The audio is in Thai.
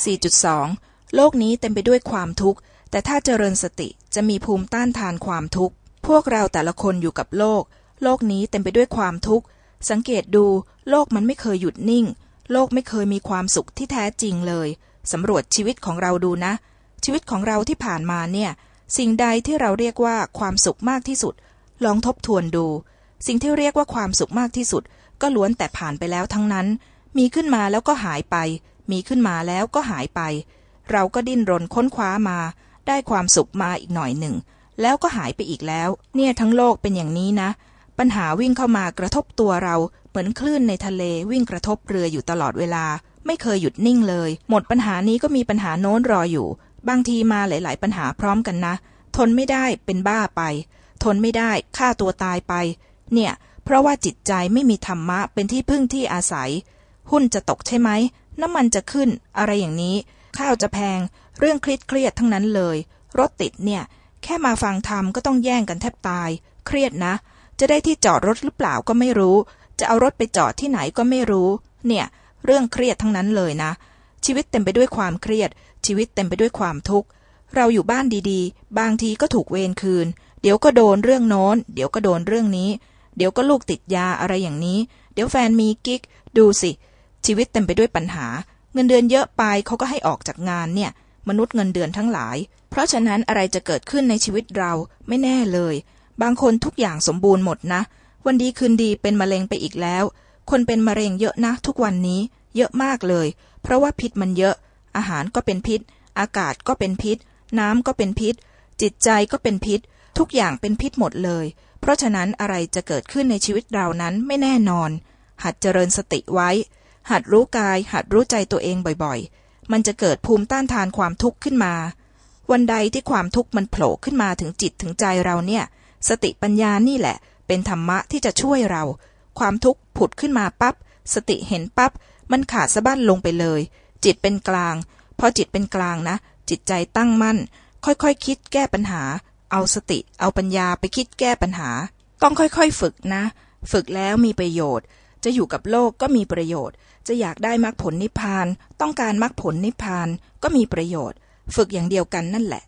4.2 โลกนี้เต็มไปด้วยความทุกข์ แต่ถ้าเจริญสติจะมีภูมิต้านทานความทุกข์ พวกเราแต่ละคนอยู่กับโลก โลกนี้เต็มไปด้วยความทุกข์ สังเกตดู โลกมันไม่เคยหยุดนิ่ง โลกไม่เคยมีความสุขที่แท้จริงเลย สำรวจชีวิตของเราดูนะ ชีวิตของเราที่ผ่านมาเนี่ย สิ่งใดที่เราเรียกว่าความสุขมากที่สุด ลองทบทวนดู สิ่งที่เรียกว่าความสุขมากที่สุด ก็ล้วนแต่ผ่านไปแล้วทั้งนั้น มีขึ้นมาแล้วก็หายไป มีขึ้นมาแล้วก็หายไป เราก็ดิ้นรนค้นคว้ามา ได้ความสุขมาอีกหน่อยหนึ่ง แล้วก็หายไปอีกแล้ว เนี่ยทั้งโลกเป็นอย่างนี้นะ ปัญหาวิ่งเข้ามากระทบตัวเรา เหมือนคลื่นในทะเลวิ่งกระทบเรืออยู่ตลอดเวลา ไม่เคยหยุดนิ่งเลย หมดปัญหานี้ก็มีปัญหาโน้นรออยู่ บางทีมาหลาย ๆ ปัญหาพร้อมกันนะ ทนไม่ได้เป็นบ้าไป ทนไม่ได้ฆ่าตัวตายไป เนี่ย เพราะว่าจิตใจไม่มีธรรมะเป็นที่พึ่งที่อาศัย หุ้นจะตกใช่ไหม น้ำมันจะขึ้น อะไรอย่างนี้ ข้าวจะแพง เรื่องเครียดเครียดทั้งนั้นเลย รถติดเนี่ย แค่มาฟังธรรมก็ต้องแย่งกันแทบตาย เครียดนะ จะได้ที่จอดรถหรือเปล่าก็ไม่รู้ จะเอารถไปจอดที่ไหนก็ไม่รู้ เนี่ย เรื่องเครียดทั้งนั้นเลยนะ ชีวิตเต็มไปด้วยความเครียด ชีวิตเต็มไปด้วยความทุกข์ เราอยู่บ้านดีๆ บางทีก็ถูกเวรคืน เดี๋ยวก็โดนเรื่องโน้น เดี๋ยวก็โดนเรื่องนี้ เดี๋ยวก็ลูกติดยาอะไรอย่างนี้ เดี๋ยวแฟนมีกิ๊ก ดูสิ ชีวิตเต็มไปด้วยปัญหา เงินเดือนเยอะไปเขาก็ให้ออกจากงานเนี่ย มนุษย์เงินเดือนทั้งหลาย เพราะฉะนั้นอะไรจะเกิดขึ้นในชีวิตเราไม่แน่เลย บางคนทุกอย่างสมบูรณ์หมดนะ วันดีคืนดีเป็นมะเร็งไปอีกแล้ว คนเป็นมะเร็งเยอะนะ ทุกวันนี้ เยอะมากเลย เพราะว่าพิษมันเยอะ อาหารก็เป็นพิษ อากาศก็เป็นพิษ น้ำก็เป็นพิษ จิตใจก็เป็นพิษ ทุกอย่างเป็นพิษหมดเลย เพราะฉะนั้นอะไรจะเกิดขึ้นในชีวิตเรานั้นไม่แน่นอน หัดเจริญสติไว้ หัดรู้กาย หัดรู้ใจตัวเองบ่อยๆ มันจะเกิดภูมิต้านทานความทุกข์ขึ้นมา วันใดที่ความทุกข์มันโผล่ขึ้นมาถึงจิตถึงใจเราเนี่ย สติปัญญานี่แหละ เป็นธรรมะที่จะช่วยเรา ความทุกข์ผุดขึ้นมาปับ๊บสติเห็นปับ๊บมันขาดสะบั้นลงไปเลย จิตเป็นกลาง พอจิตเป็นกลางนะ จิตใจตั้งมั่น ค่อยๆคคิดแก้ปัญหา เอาสติ เอาปัญญาไปคิดแก้ปัญหา ต้องค่อยๆฝึกนะ ฝึกแล้วมีประโยชน์ จะอยู่กับโลกก็มีประโยชน์ จะอยากได้มรรคผลนิพพาน ต้องการมรรคผลนิพพานก็มีประโยชน์ ฝึกอย่างเดียวกันนั่นแหละ